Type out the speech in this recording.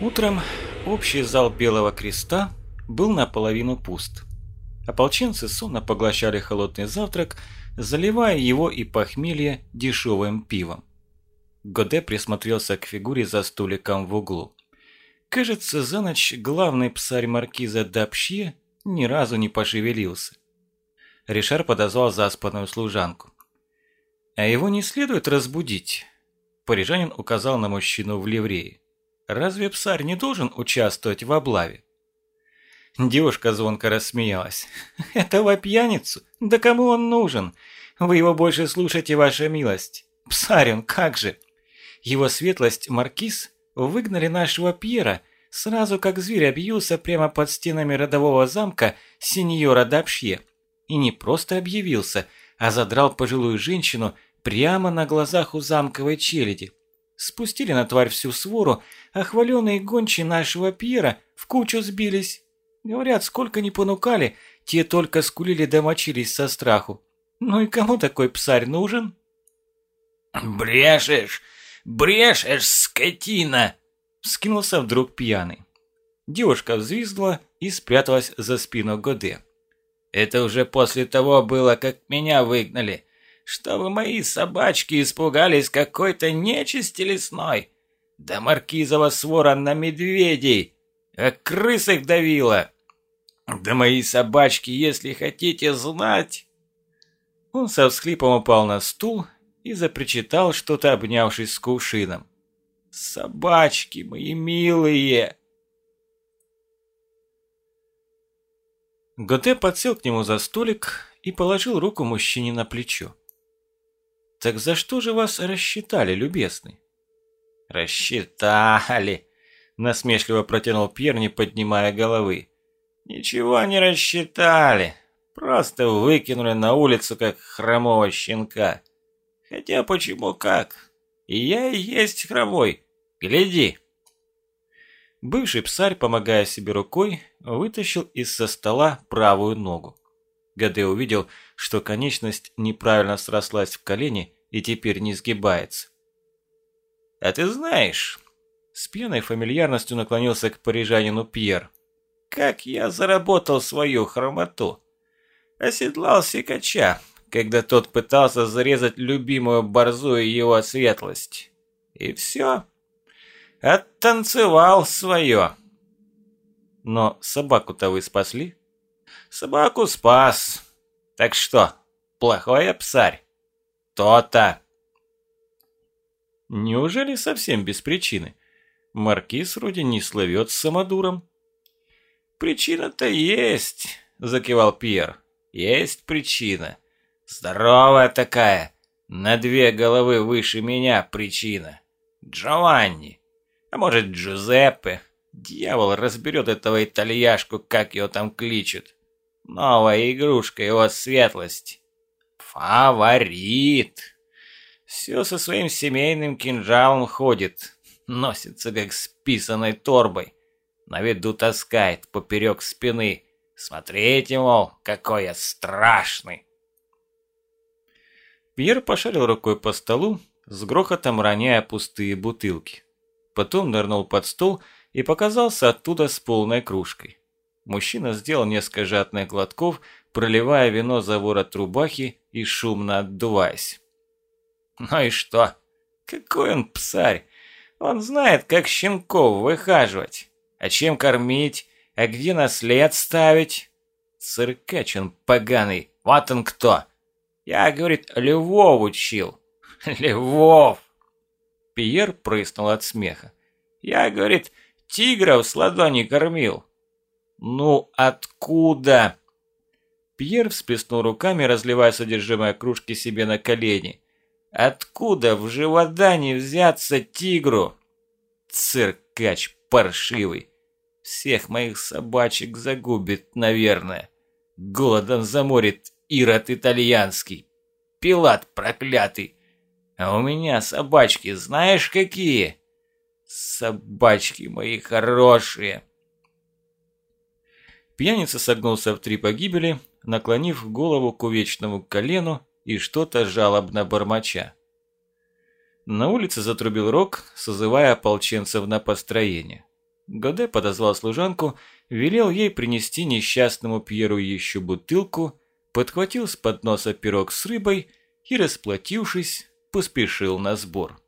Утром общий зал Белого Креста был наполовину пуст. Ополченцы сонно поглощали холодный завтрак, заливая его и похмелье дешевым пивом. Годе присмотрелся к фигуре за столиком в углу. Кажется, за ночь главный псарь маркиза Дапшье ни разу не пошевелился. Ришар подозвал заспанную служанку. «А его не следует разбудить?» Парижанин указал на мужчину в ливрее. Разве псарь не должен участвовать в облаве? Девушка звонко рассмеялась. «Этого пьяницу? Да кому он нужен? Вы его больше слушайте, ваша милость. Псарь он, как же!» Его светлость Маркиз выгнали нашего Пьера, сразу как зверь объявился прямо под стенами родового замка сеньора Дапшье. И не просто объявился, а задрал пожилую женщину прямо на глазах у замковой челяди. Спустили на тварь всю свору, а хваленые гончие нашего Пьера в кучу сбились. Говорят, сколько ни понукали, те только скулили да мочились со страху. Ну и кому такой псарь нужен? «Брешешь! Брешешь, скотина!» Вскинулся вдруг пьяный. Девушка взвизгнула и спряталась за спину Годе. «Это уже после того было, как меня выгнали чтобы мои собачки испугались какой-то нечисти лесной. Да маркизова свора на медведей, а крыс их давила. Да мои собачки, если хотите знать...» Он со всхлипом упал на стул и запричитал, что-то обнявшись с кувшином. «Собачки мои милые!» Готе подсел к нему за столик и положил руку мужчине на плечо. «Так за что же вас рассчитали, любезный?» «Рассчитали!» – насмешливо протянул Пьер, не поднимая головы. «Ничего не рассчитали, просто выкинули на улицу, как хромого щенка. Хотя почему как? И я и есть хромой, гляди!» Бывший псарь, помогая себе рукой, вытащил из-со стола правую ногу. Гаде увидел, что конечность неправильно срослась в колени и теперь не сгибается. «А ты знаешь...» С пьяной фамильярностью наклонился к парижанину Пьер. «Как я заработал свою хромоту? Оседлал сикача, когда тот пытался зарезать любимую борзую его светлость. И все. Оттанцевал свое. Но собаку-то вы спасли? Собаку спас. Так что, плохой я псарь? То-то. Неужели совсем без причины? Маркиз вроде не славет самодуром. Причина-то есть, закивал Пьер. Есть причина. Здоровая такая. На две головы выше меня причина. Джованни. А может, Джузеппе. Дьявол разберет этого итальяшку, как его там кличут. Новая игрушка его светлость. Фаворит. Все со своим семейным кинжалом ходит. Носится, как с писаной торбой. На виду таскает поперек спины. Смотрите, мол, какой я страшный. Пьер пошарил рукой по столу, с грохотом роняя пустые бутылки. Потом нырнул под стол и показался оттуда с полной кружкой. Мужчина сделал несколько жадных глотков, проливая вино за ворот рубахи и шумно отдуваясь. «Ну и что? Какой он псарь! Он знает, как щенков выхаживать, а чем кормить, а где наслед ставить. Циркач он поганый, вот он кто! Я, говорит, Львов учил. Львов!» Пьер прыснул от смеха. «Я, говорит, тигров с ладони кормил». «Ну откуда?» Пьер всплеснул руками, разливая содержимое кружки себе на колени. «Откуда в живодане взяться тигру?» «Циркач паршивый! Всех моих собачек загубит, наверное. Голодом заморит Ирод итальянский. Пилат проклятый. А у меня собачки знаешь какие? Собачки мои хорошие!» Пьяница согнулся в три погибели, наклонив голову к увечному колену и что-то жалобно бормоча. На улице затрубил рог, созывая ополченцев на построение. Годе подозвал служанку, велел ей принести несчастному Пьеру еще бутылку, подхватил с подноса пирог с рыбой и, расплатившись, поспешил на сбор.